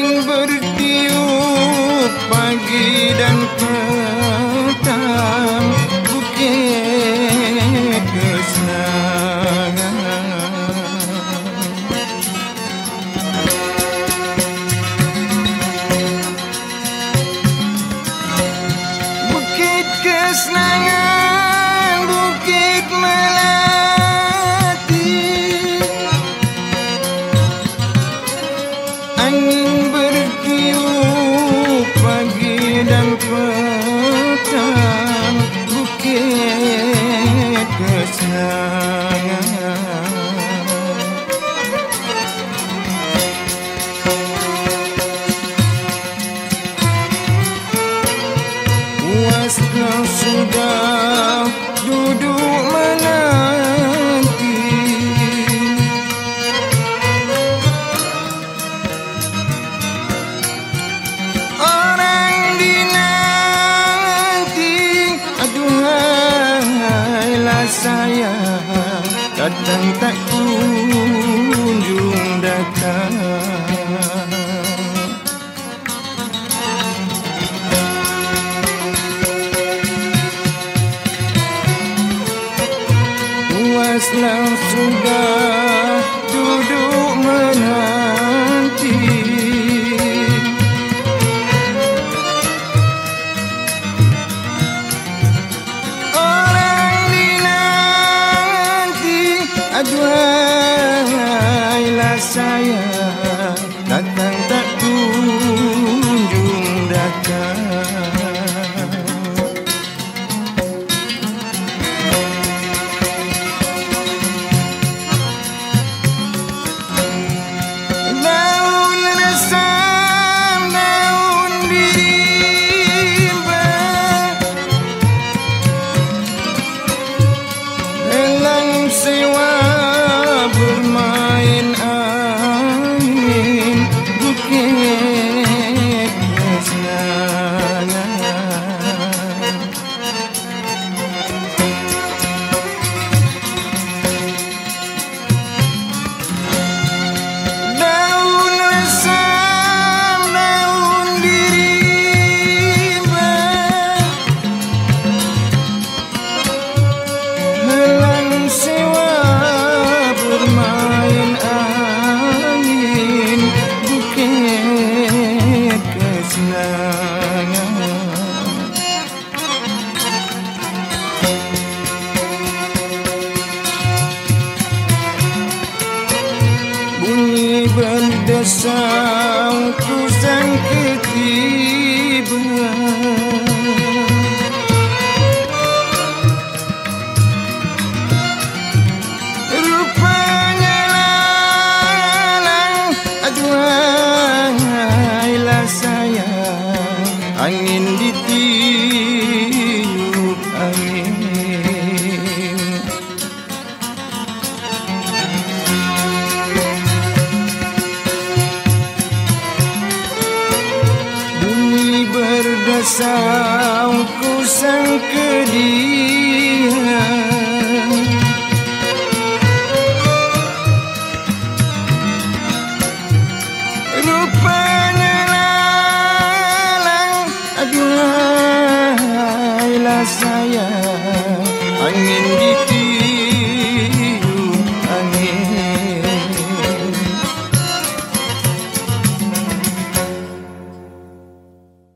angin bertiup pagi dan petang. Bukit kesenangan. Bukit kesenangan. Datang tak kunjung datang. sang ku risau ku sang kedihan Rupa nelalang Aduhailah sayang.